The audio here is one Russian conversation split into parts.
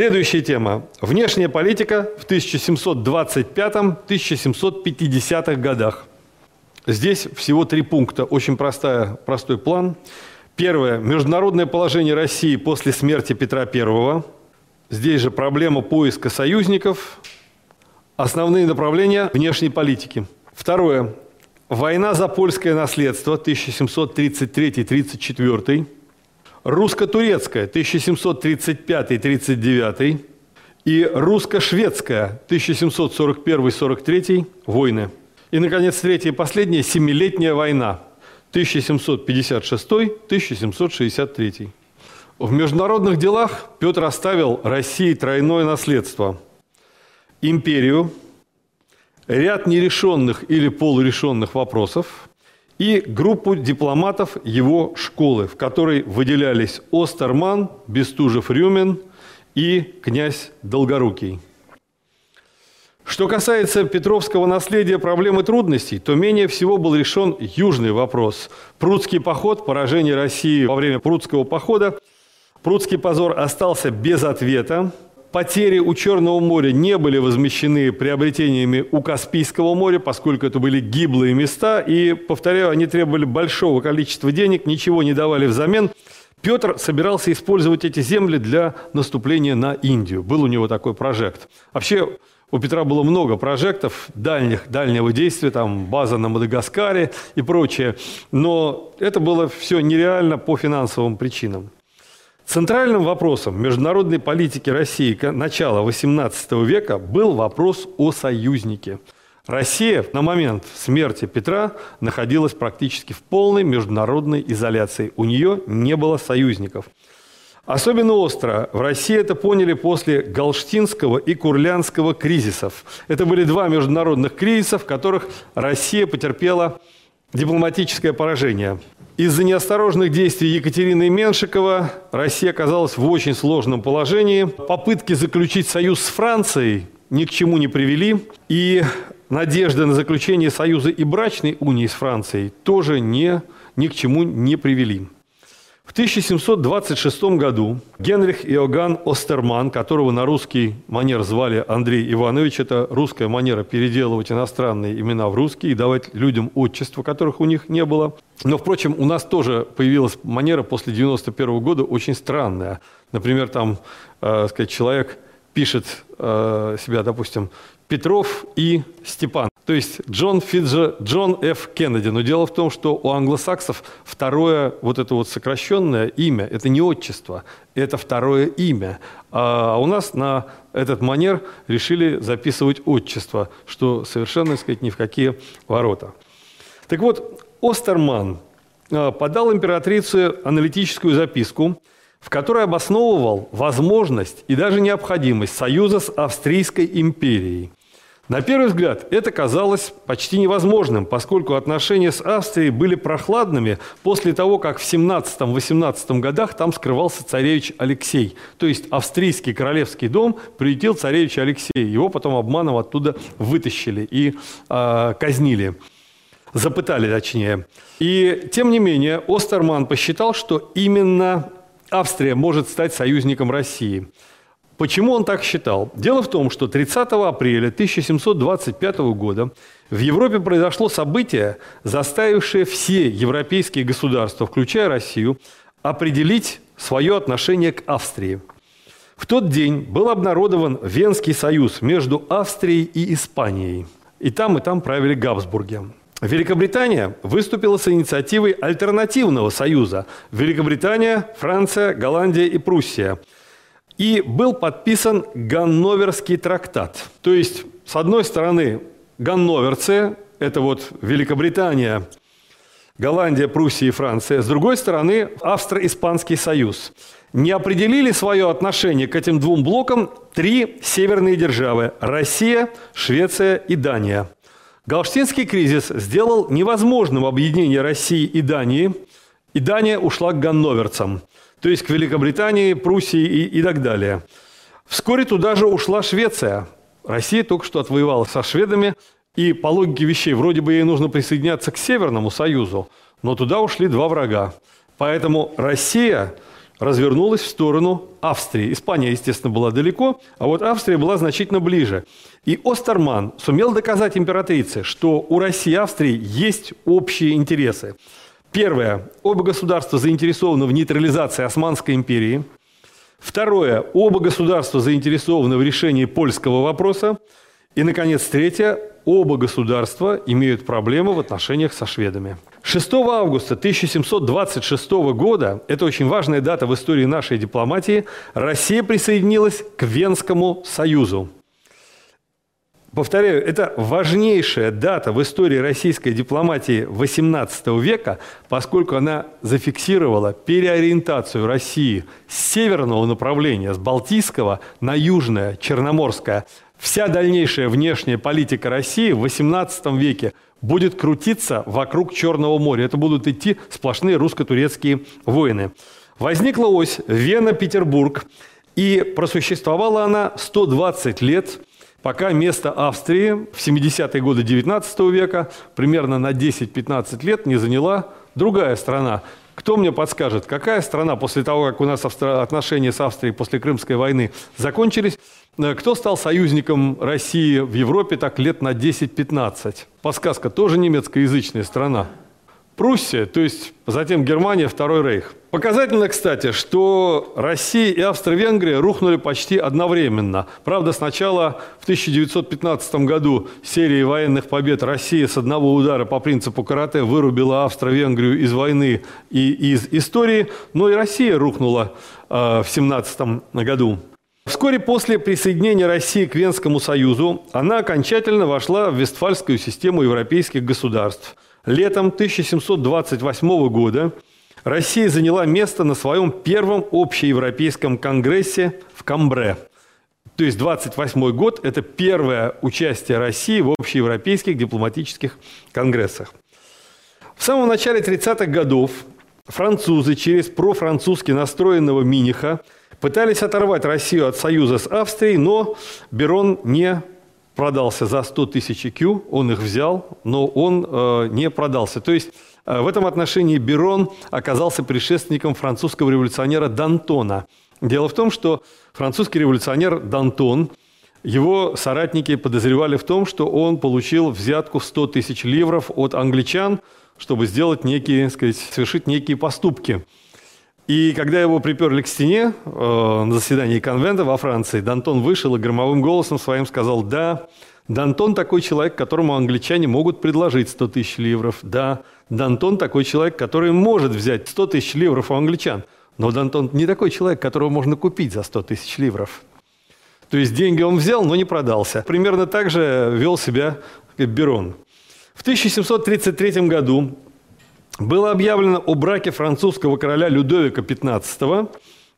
Следующая тема. Внешняя политика в 1725-1750-х годах. Здесь всего три пункта. Очень простая, простой план. Первое. Международное положение России после смерти Петра I. Здесь же проблема поиска союзников. Основные направления внешней политики. Второе. Война за польское наследство 1733-34 русско-турецкая 1735-39 и русско-шведская 1741-43 войны. И, наконец, третья и последняя – Семилетняя война 1756-1763. В международных делах Петр оставил России тройное наследство – империю, ряд нерешенных или полурешенных вопросов – и группу дипломатов его школы, в которой выделялись Остерман, Бестужев-Рюмин и князь Долгорукий. Что касается Петровского наследия проблем и трудностей, то менее всего был решен южный вопрос. Прудский поход, поражение России во время Прудского похода. Прудский позор остался без ответа. Потери у Черного моря не были возмещены приобретениями у Каспийского моря, поскольку это были гиблые места, и, повторяю, они требовали большого количества денег, ничего не давали взамен. Петр собирался использовать эти земли для наступления на Индию. Был у него такой прожект. Вообще, у Петра было много прожектов дальних, дальнего действия, там база на Мадагаскаре и прочее. Но это было все нереально по финансовым причинам. Центральным вопросом международной политики России начала XVIII века был вопрос о союзнике. Россия на момент смерти Петра находилась практически в полной международной изоляции. У нее не было союзников. Особенно остро в России это поняли после Галштинского и Курлянского кризисов. Это были два международных кризиса, в которых Россия потерпела дипломатическое поражение. Из-за неосторожных действий Екатерины Меншикова Россия оказалась в очень сложном положении. Попытки заключить союз с Францией ни к чему не привели. И надежды на заключение союза и брачной унии с Францией тоже не, ни к чему не привели. В 1726 году Генрих Иоганн Остерман, которого на русский манер звали Андрей Иванович, это русская манера переделывать иностранные имена в русские и давать людям отчества, которых у них не было. Но, впрочем, у нас тоже появилась манера после 91 года очень странная. Например, там, э, сказать, человек пишет э, себя, допустим, Петров и Степан. То есть Джон Фиджа, Джон Ф. Кеннеди. Но дело в том, что у англосаксов второе вот это вот сокращенное имя – это не отчество, это второе имя. А у нас на этот манер решили записывать отчество, что совершенно, так сказать, ни в какие ворота. Так вот, Остерман а, подал императрице аналитическую записку, в которой обосновывал возможность и даже необходимость союза с Австрийской империей – на первый взгляд это казалось почти невозможным, поскольку отношения с Австрией были прохладными после того, как в 17-18 годах там скрывался царевич Алексей. То есть австрийский королевский дом приютил царевича Алексея. Его потом обманом оттуда вытащили и э, казнили. Запытали, точнее. И тем не менее Остерман посчитал, что именно Австрия может стать союзником России – Почему он так считал? Дело в том, что 30 апреля 1725 года в Европе произошло событие, заставившее все европейские государства, включая Россию, определить свое отношение к Австрии. В тот день был обнародован Венский союз между Австрией и Испанией. И там, и там правили Габсбурги. Великобритания выступила с инициативой альтернативного союза. Великобритания, Франция, Голландия и Пруссия – и был подписан Ганноверский трактат. То есть, с одной стороны, ганноверцы, это вот Великобритания, Голландия, Пруссия и Франция, с другой стороны, Австро-Испанский союз. Не определили свое отношение к этим двум блокам три северные державы – Россия, Швеция и Дания. Галштинский кризис сделал невозможным объединение России и Дании, и Дания ушла к ганноверцам то есть к Великобритании, Пруссии и, и так далее. Вскоре туда же ушла Швеция. Россия только что отвоевала со шведами, и по логике вещей вроде бы ей нужно присоединяться к Северному Союзу, но туда ушли два врага. Поэтому Россия развернулась в сторону Австрии. Испания, естественно, была далеко, а вот Австрия была значительно ближе. И Остерман сумел доказать императрице, что у России и Австрии есть общие интересы. Первое. Оба государства заинтересованы в нейтрализации Османской империи. Второе. Оба государства заинтересованы в решении польского вопроса. И, наконец, третье. Оба государства имеют проблемы в отношениях со шведами. 6 августа 1726 года, это очень важная дата в истории нашей дипломатии, Россия присоединилась к Венскому союзу. Повторяю, это важнейшая дата в истории российской дипломатии XVIII века, поскольку она зафиксировала переориентацию России с северного направления, с Балтийского на южное, Черноморское. Вся дальнейшая внешняя политика России в XVIII веке будет крутиться вокруг Черного моря. Это будут идти сплошные русско-турецкие войны. Возникла ось Вена-Петербург, и просуществовала она 120 лет – пока место Австрии в 70-е годы XIX века примерно на 10-15 лет не заняла другая страна. Кто мне подскажет, какая страна после того, как у нас отношения с Австрией после Крымской войны закончились, э, кто стал союзником России в Европе так лет на 10-15? Подсказка, тоже немецкоязычная страна. Пруссия, то есть затем Германия, Второй Рейх. Показательно, кстати, что Россия и Австро-Венгрия рухнули почти одновременно. Правда, сначала в 1915 году серией военных побед Россия с одного удара по принципу карате вырубила Австро-Венгрию из войны и из истории, но и Россия рухнула э, в 1917 году. Вскоре после присоединения России к Венскому союзу она окончательно вошла в Вестфальскую систему европейских государств – Летом 1728 года Россия заняла место на своем первом общеевропейском конгрессе в Камбре. То есть 28 год – это первое участие России в общеевропейских дипломатических конгрессах. В самом начале 30-х годов французы через профранцузски настроенного Миниха пытались оторвать Россию от союза с Австрией, но Берон не продался за 100 тысяч IQ, он их взял, но он э, не продался. То есть э, в этом отношении Берон оказался предшественником французского революционера Д'Антона. Дело в том, что французский революционер Д'Антон, его соратники подозревали в том, что он получил взятку в 100 тысяч ливров от англичан, чтобы сделать некие, сказать, совершить некие поступки – и когда его приперли к стене э, на заседании конвента во Франции, Дантон вышел и громовым голосом своим сказал «Да, Дантон такой человек, которому англичане могут предложить 100 тысяч ливров. Да, Дантон такой человек, который может взять 100 тысяч ливров у англичан. Но Дантон не такой человек, которого можно купить за 100 тысяч ливров. То есть деньги он взял, но не продался. Примерно так же вел себя Берон. В 1733 году было объявлено о браке французского короля Людовика XV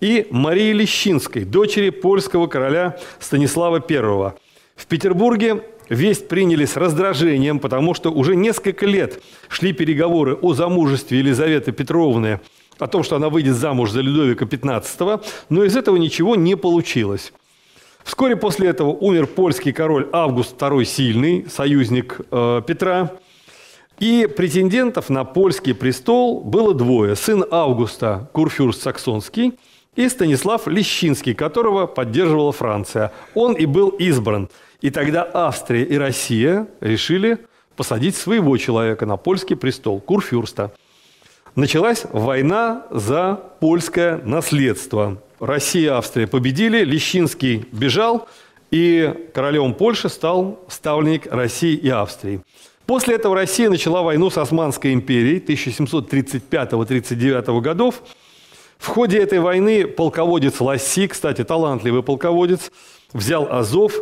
и Марии Лещинской, дочери польского короля Станислава I. В Петербурге весть приняли с раздражением, потому что уже несколько лет шли переговоры о замужестве Елизаветы Петровны, о том, что она выйдет замуж за Людовика XV, но из этого ничего не получилось. Вскоре после этого умер польский король Август II Сильный, союзник э, Петра. И претендентов на польский престол было двое. Сын Августа, Курфюрст Саксонский, и Станислав Лещинский, которого поддерживала Франция. Он и был избран. И тогда Австрия и Россия решили посадить своего человека на польский престол, Курфюрста. Началась война за польское наследство. Россия и Австрия победили, Лещинский бежал, и королем Польши стал ставленник России и Австрии. После этого Россия начала войну с Османской империей 1735-39 годов. В ходе этой войны полководец Ласси, кстати, талантливый полководец, взял Азов.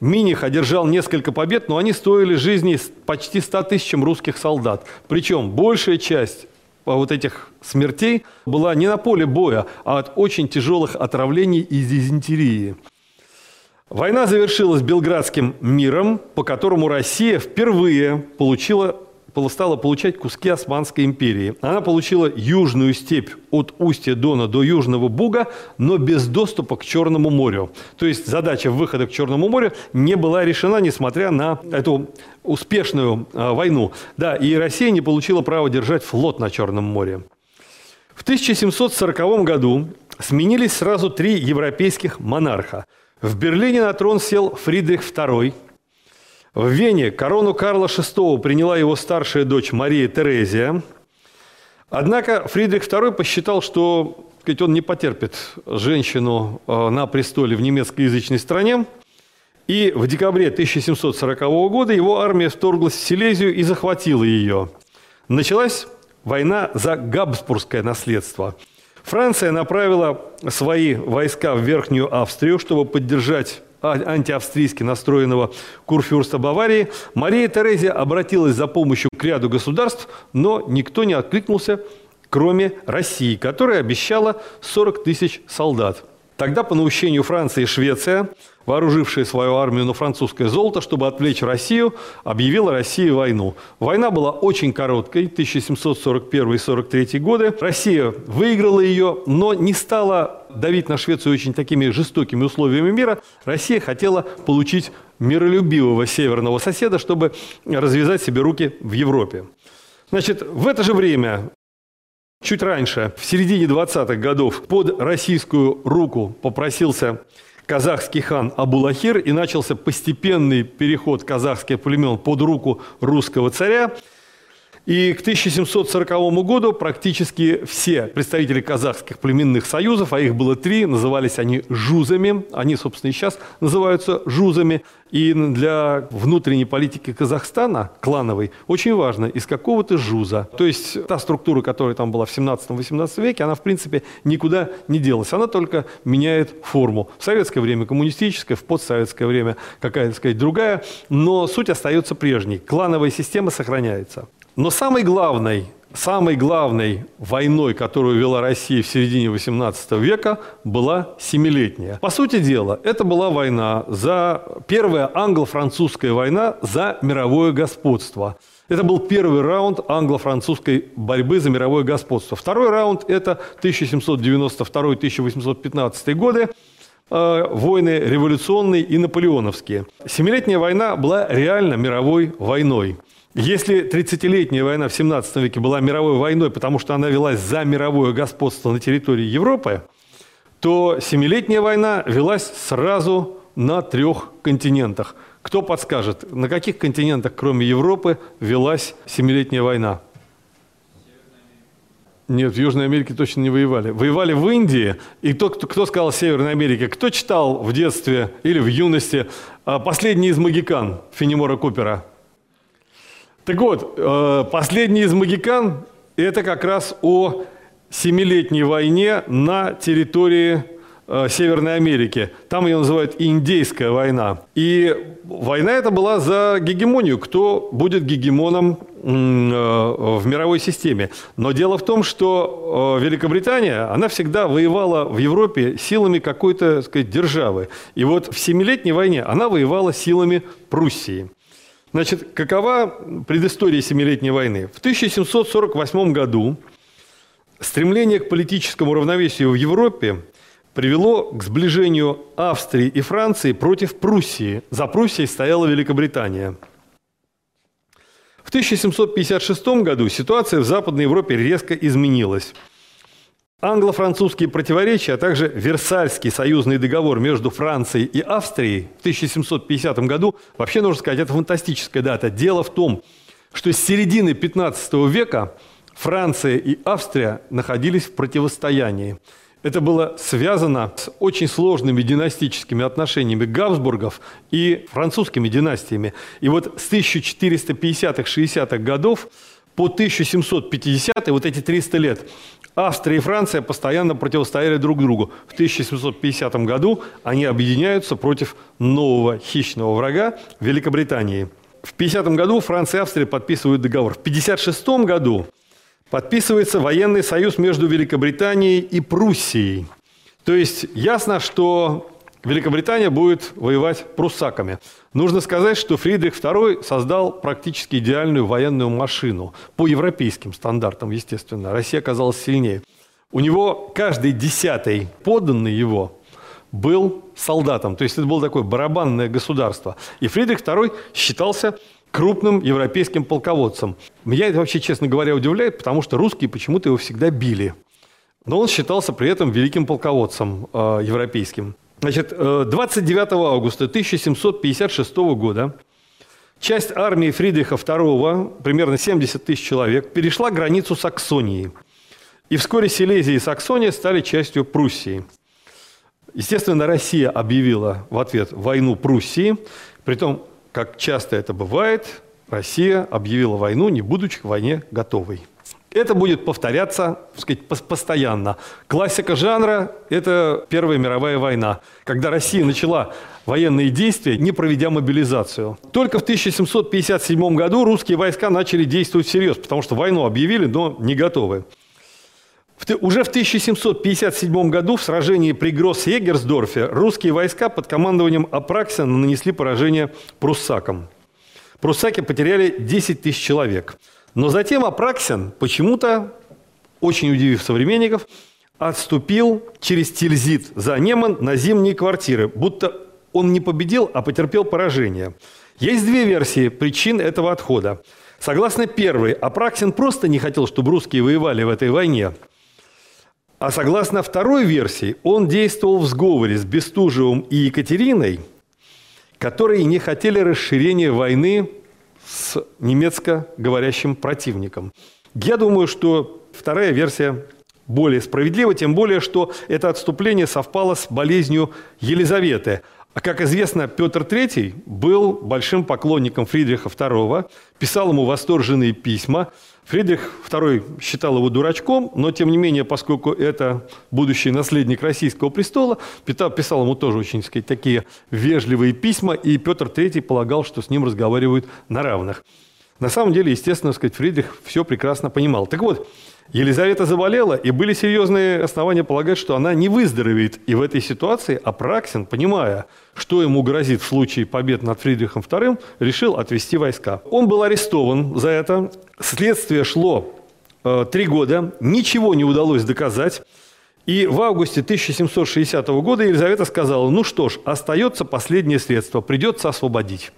Миних одержал несколько побед, но они стоили жизни почти 100 тысячам русских солдат. Причем большая часть вот этих смертей была не на поле боя, а от очень тяжелых отравлений и дизентерии. Война завершилась Белградским миром, по которому Россия впервые получила, стала получать куски Османской империи. Она получила южную степь от устья Дона до Южного Буга, но без доступа к Черному морю. То есть задача выхода к Черному морю не была решена, несмотря на эту успешную а, войну. Да, и Россия не получила права держать флот на Черном море. В 1740 году сменились сразу три европейских монарха. В Берлине на трон сел Фридрих II. В Вене корону Карла VI приняла его старшая дочь Мария Терезия. Однако Фридрих II посчитал, что сказать, он не потерпит женщину э, на престоле в немецкоязычной стране. И в декабре 1740 года его армия вторглась в Силезию и захватила ее. Началась война за Габсбургское наследство. Франция направила свои войска в Верхнюю Австрию, чтобы поддержать а, антиавстрийски настроенного курфюрста Баварии. Мария Терезия обратилась за помощью к ряду государств, но никто не откликнулся, кроме России, которая обещала 40 тысяч солдат. Тогда по наущению Франции Швеция, вооружившая свою армию на французское золото, чтобы отвлечь Россию, объявила России войну. Война была очень короткой, 1741-43 годы. Россия выиграла ее, но не стала давить на Швецию очень такими жестокими условиями мира. Россия хотела получить миролюбивого северного соседа, чтобы развязать себе руки в Европе. Значит, в это же время Чуть раньше, в середине 20-х годов, под российскую руку попросился казахский хан Абулахир и начался постепенный переход казахских племен под руку русского царя – и к 1740 году практически все представители казахских племенных союзов, а их было три, назывались они жузами, они, собственно, и сейчас называются жузами. И для внутренней политики Казахстана, клановой, очень важно, из какого то жуза. То есть та структура, которая там была в 17-18 веке, она, в принципе, никуда не делась. Она только меняет форму. В советское время коммунистическая, в постсоветское время какая-то, сказать, другая. Но суть остается прежней. Клановая система сохраняется. Но самой главной, самой главной войной, которую вела Россия в середине XVIII века, была Семилетняя. По сути дела, это была война за первая англо-французская война за мировое господство. Это был первый раунд англо-французской борьбы за мировое господство. Второй раунд – это 1792-1815 годы, э, войны революционные и наполеоновские. Семилетняя война была реально мировой войной. Если 30-летняя война в 17 веке была мировой войной, потому что она велась за мировое господство на территории Европы, то Семилетняя война велась сразу на трех континентах. Кто подскажет, на каких континентах, кроме Европы, велась Семилетняя война? Нет, в Южной Америке точно не воевали. Воевали в Индии. И тот, кто, кто сказал Северной Америке, кто читал в детстве или в юности а, «Последний из магикан» Фенемора Купера? Так вот, э, последний из магикан – это как раз о семилетней войне на территории э, Северной Америки. Там ее называют Индейская война. И война эта была за гегемонию, кто будет гегемоном э, в мировой системе. Но дело в том, что Великобритания, она всегда воевала в Европе силами какой-то, сказать, державы. И вот в Семилетней войне она воевала силами Пруссии. Значит, какова предыстория Семилетней войны? В 1748 году стремление к политическому равновесию в Европе привело к сближению Австрии и Франции против Пруссии. За Пруссией стояла Великобритания. В 1756 году ситуация в Западной Европе резко изменилась. Англо-французские противоречия, а также Версальский союзный договор между Францией и Австрией в 1750 году, вообще, нужно сказать, это фантастическая дата. Дело в том, что с середины 15 века Франция и Австрия находились в противостоянии. Это было связано с очень сложными династическими отношениями Габсбургов и французскими династиями. И вот с 1450-60-х годов по 1750 вот эти 300 лет, Австрия и Франция постоянно противостояли друг другу. В 1750 году они объединяются против нового хищного врага Великобритании. В 50 году Франция и Австрия подписывают договор. В 56 году подписывается военный союз между Великобританией и Пруссией. То есть ясно, что Великобритания будет воевать пруссаками. Нужно сказать, что Фридрих II создал практически идеальную военную машину по европейским стандартам, естественно. Россия оказалась сильнее. У него каждый десятый подданный его был солдатом. То есть это было такое барабанное государство. И Фридрих II считался крупным европейским полководцем. Меня это вообще, честно говоря, удивляет, потому что русские почему-то его всегда били. но он считался при этом великим полководцем э, европейским. Значит, 29 августа 1756 года часть армии Фридриха II, примерно 70 тысяч человек, перешла границу Саксонии. И вскоре Силезия и Саксония стали частью Пруссии. Естественно, Россия объявила в ответ войну Пруссии, притом, как часто это бывает, Россия объявила войну, не будучи к войне готовой. Это будет повторяться так сказать, постоянно. Классика жанра – это Первая мировая война, когда Россия начала военные действия, не проведя мобилизацию. Только в 1757 году русские войска начали действовать всерьез, потому что войну объявили, но не готовы. Уже в 1757 году в сражении при Гросс-Егерсдорфе русские войска под командованием Апраксина нанесли поражение пруссакам. Пруссаки потеряли 10 тысяч человек. Но затем Апраксин почему-то, очень удивив современников, отступил через Тильзит за Неман на зимние квартиры, будто он не победил, а потерпел поражение. Есть две версии причин этого отхода. Согласно первой, Апраксин просто не хотел, чтобы русские воевали в этой войне – а согласно второй версии, он действовал в сговоре с Бестужевым и Екатериной, которые не хотели расширения войны с немецко говорящим противником. Я думаю, что вторая версия более справедлива, тем более, что это отступление совпало с болезнью Елизаветы – как известно, Петр III был большим поклонником Фридриха II, писал ему восторженные письма. Фридрих II считал его дурачком, но тем не менее, поскольку это будущий наследник российского престола, писал ему тоже очень сказать, такие вежливые письма, и Петр III полагал, что с ним разговаривают на равных. На самом деле, естественно, сказать, Фридрих все прекрасно понимал. Так вот, Елизавета заболела, и были серьезные основания полагать, что она не выздоровеет. И в этой ситуации Апраксин, понимая, что ему грозит в случае побед над Фридрихом II, решил отвести войска. Он был арестован за это. Следствие шло э, три года, ничего не удалось доказать. И в августе 1760 года Елизавета сказала, ну что ж, остается последнее средство, придется освободить.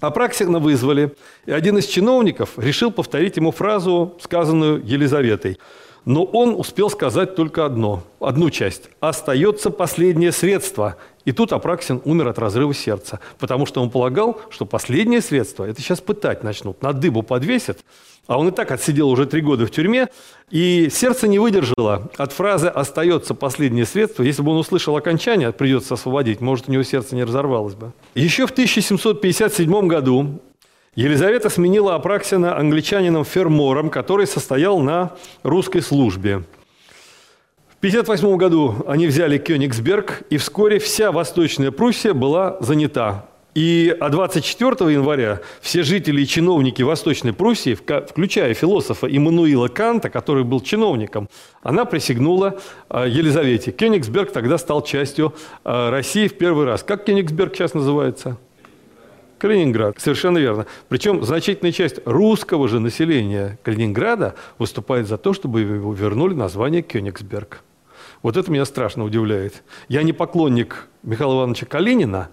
Апраксина вызвали, и один из чиновников решил повторить ему фразу, сказанную Елизаветой. Но он успел сказать только одно, одну часть. «Остается последнее средство». И тут Апраксин умер от разрыва сердца, потому что он полагал, что последнее средство – это сейчас пытать начнут, на дыбу подвесят, а он и так отсидел уже три года в тюрьме, и сердце не выдержало от фразы «остается последнее средство». Если бы он услышал окончание «придется освободить», может, у него сердце не разорвалось бы. Еще в 1757 году Елизавета сменила Апраксина англичанином Фермором, который состоял на русской службе. В 1958 году они взяли Кёнигсберг, и вскоре вся Восточная Пруссия была занята. И а 24 января все жители и чиновники Восточной Пруссии, включая философа Иммануила Канта, который был чиновником, она присягнула а, Елизавете. Кёнигсберг тогда стал частью а, России в первый раз. Как Кёнигсберг сейчас называется? Калининград, совершенно верно. Причем значительная часть русского же населения Калининграда выступает за то, чтобы его вернули название Кёнигсберг. Вот это меня страшно удивляет. Я не поклонник Михаила Ивановича Калинина,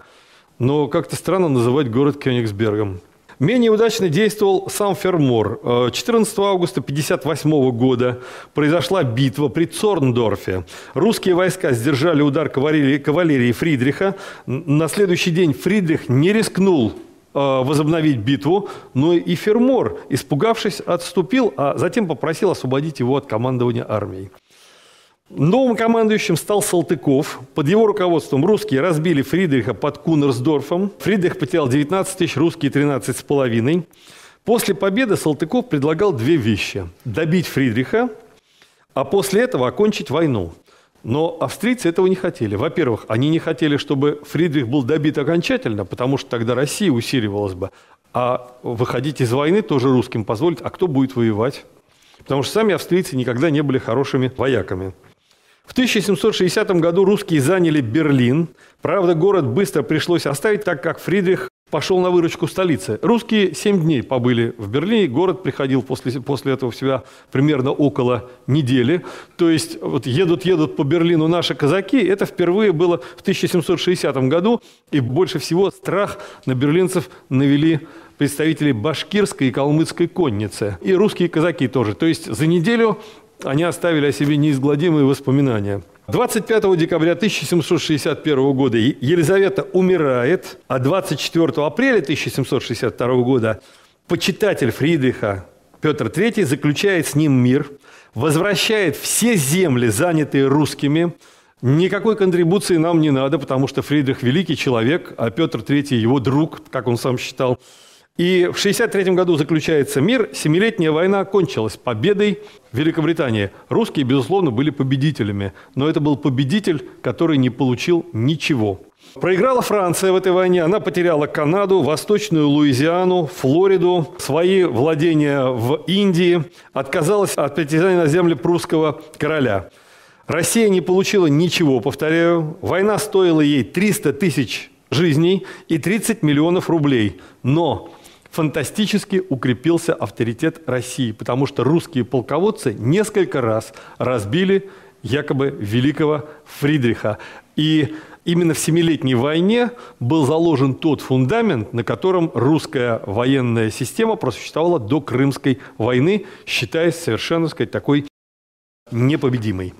но как-то странно называть город Кёнигсбергом. Менее удачно действовал сам Фермор. 14 августа 1958 года произошла битва при Цорндорфе. Русские войска сдержали удар кавалерии, кавалерии Фридриха. На следующий день Фридрих не рискнул э, возобновить битву, но и Фермор, испугавшись, отступил, а затем попросил освободить его от командования армией. Новым командующим стал Салтыков. Под его руководством русские разбили Фридриха под Кунерсдорфом. Фридрих потерял 19 тысяч, русские 13 с половиной. После победы Салтыков предлагал две вещи. Добить Фридриха, а после этого окончить войну. Но австрийцы этого не хотели. Во-первых, они не хотели, чтобы Фридрих был добит окончательно, потому что тогда Россия усиливалась бы. А выходить из войны тоже русским позволить. А кто будет воевать? Потому что сами австрийцы никогда не были хорошими вояками. В 1760 году русские заняли Берлин. Правда, город быстро пришлось оставить, так как Фридрих пошел на выручку столицы. Русские семь дней побыли в Берлине, город приходил после, после этого в себя примерно около недели. То есть вот едут-едут по Берлину наши казаки, это впервые было в 1760 году, и больше всего страх на берлинцев навели представители башкирской и калмыцкой конницы. И русские казаки тоже. То есть за неделю они оставили о себе неизгладимые воспоминания. 25 декабря 1761 года Елизавета умирает, а 24 апреля 1762 года почитатель Фридриха Петр III заключает с ним мир, возвращает все земли, занятые русскими. Никакой контрибуции нам не надо, потому что Фридрих великий человек, а Петр III его друг, как он сам считал. И в 1963 году заключается мир, Семилетняя война кончилась победой Великобритании. Русские, безусловно, были победителями, но это был победитель, который не получил ничего. Проиграла Франция в этой войне, она потеряла Канаду, Восточную Луизиану, Флориду, свои владения в Индии, отказалась от притязания на земли прусского короля. Россия не получила ничего, повторяю. Война стоила ей 300 тысяч жизней и 30 миллионов рублей. Но фантастически укрепился авторитет России, потому что русские полководцы несколько раз разбили якобы великого Фридриха. И именно в Семилетней войне был заложен тот фундамент, на котором русская военная система просуществовала до Крымской войны, считаясь совершенно, сказать, такой непобедимой.